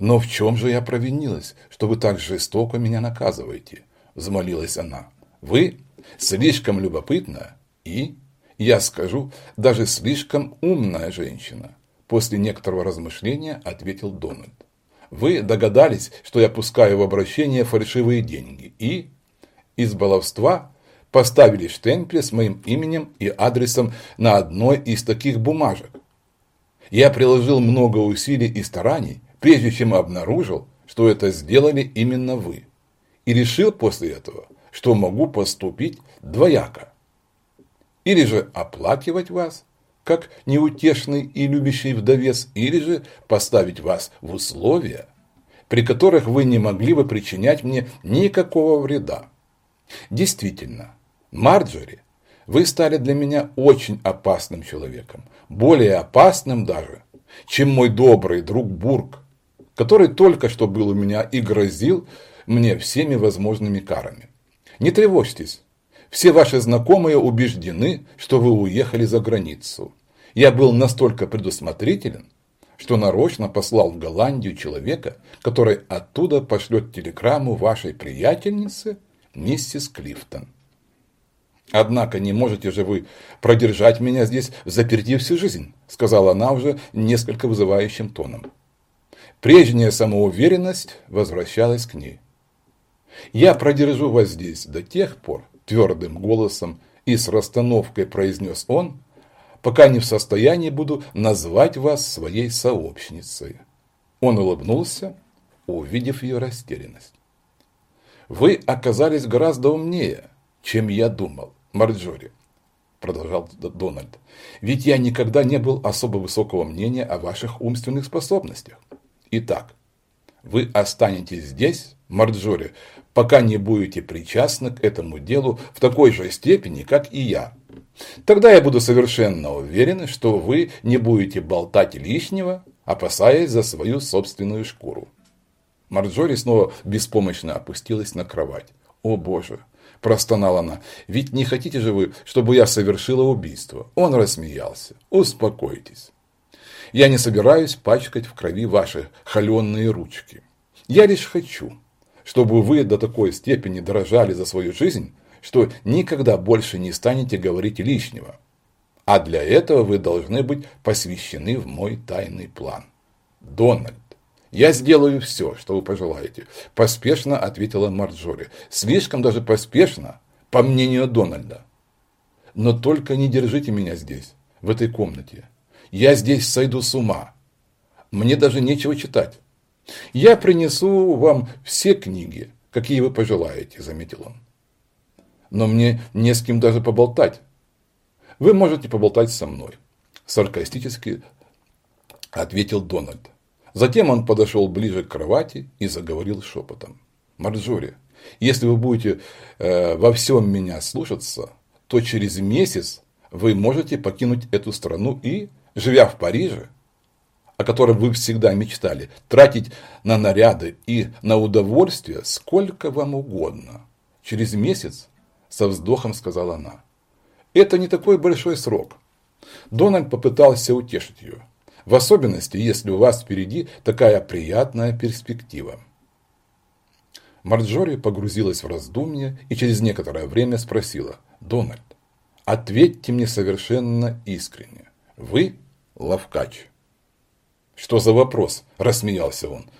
«Но в чем же я провинилась, что вы так жестоко меня наказываете?» – взмолилась она. «Вы слишком любопытна и, я скажу, даже слишком умная женщина», – после некоторого размышления ответил Дональд. «Вы догадались, что я пускаю в обращение фальшивые деньги и, из баловства, поставили штемпель с моим именем и адресом на одной из таких бумажек. Я приложил много усилий и стараний, прежде чем обнаружил, что это сделали именно вы. И решил после этого, что могу поступить двояко. Или же оплакивать вас, как неутешный и любящий вдовец, или же поставить вас в условия, при которых вы не могли бы причинять мне никакого вреда. Действительно, Марджори, вы стали для меня очень опасным человеком, более опасным даже, чем мой добрый друг Бург, который только что был у меня и грозил мне всеми возможными карами. Не тревожьтесь, все ваши знакомые убеждены, что вы уехали за границу. Я был настолько предусмотрителен, что нарочно послал в Голландию человека, который оттуда пошлет телеграмму вашей приятельнице, миссис Клифтон. «Однако не можете же вы продержать меня здесь заперти всю жизнь», сказала она уже несколько вызывающим тоном. Прежняя самоуверенность возвращалась к ней. «Я продержу вас здесь до тех пор», твердым голосом и с расстановкой произнес он, пока не в состоянии буду назвать вас своей сообщницей. Он улыбнулся, увидев ее растерянность. «Вы оказались гораздо умнее, чем я думал. Марджори, продолжал Дональд, ведь я никогда не был особо высокого мнения о ваших умственных способностях. Итак, вы останетесь здесь, Марджори, пока не будете причастны к этому делу в такой же степени, как и я. Тогда я буду совершенно уверен, что вы не будете болтать лишнего, опасаясь за свою собственную шкуру. Марджори снова беспомощно опустилась на кровать. О боже, – простонала она. «Ведь не хотите же вы, чтобы я совершила убийство?» Он рассмеялся. «Успокойтесь. Я не собираюсь пачкать в крови ваши холеные ручки. Я лишь хочу, чтобы вы до такой степени дорожали за свою жизнь, что никогда больше не станете говорить лишнего. А для этого вы должны быть посвящены в мой тайный план. Дональд, «Я сделаю все, что вы пожелаете», – поспешно ответила Марджори. «Слишком даже поспешно, по мнению Дональда. Но только не держите меня здесь, в этой комнате. Я здесь сойду с ума. Мне даже нечего читать. Я принесу вам все книги, какие вы пожелаете», – заметил он. «Но мне не с кем даже поболтать. Вы можете поболтать со мной», – саркастически ответил Дональд. Затем он подошел ближе к кровати и заговорил шепотом. «Марджори, если вы будете э, во всем меня слушаться, то через месяц вы можете покинуть эту страну и, живя в Париже, о котором вы всегда мечтали, тратить на наряды и на удовольствие сколько вам угодно. Через месяц, со вздохом сказала она. Это не такой большой срок. Дональд попытался утешить ее в особенности, если у вас впереди такая приятная перспектива. Марджори погрузилась в раздумье и через некоторое время спросила, «Дональд, ответьте мне совершенно искренне. Вы ловкач?» «Что за вопрос?» – рассмеялся он.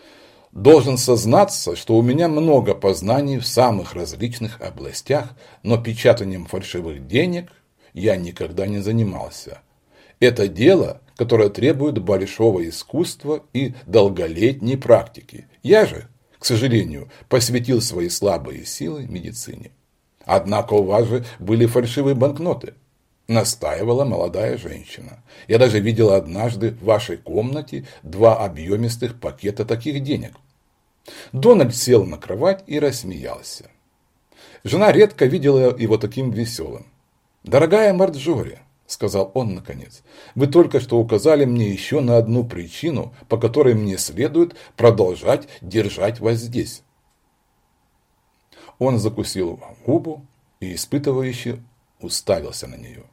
«Должен сознаться, что у меня много познаний в самых различных областях, но печатанием фальшивых денег я никогда не занимался. Это дело, которое требует большого искусства и долголетней практики. Я же, к сожалению, посвятил свои слабые силы медицине. Однако у вас же были фальшивые банкноты, настаивала молодая женщина. Я даже видела однажды в вашей комнате два объемистых пакета таких денег. Дональд сел на кровать и рассмеялся. Жена редко видела его таким веселым. «Дорогая Марджори», сказал он наконец. «Вы только что указали мне еще на одну причину, по которой мне следует продолжать держать вас здесь». Он закусил губу и испытывающе уставился на нее.